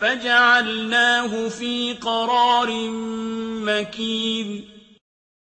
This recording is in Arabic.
فجعلناه في قرار مكين.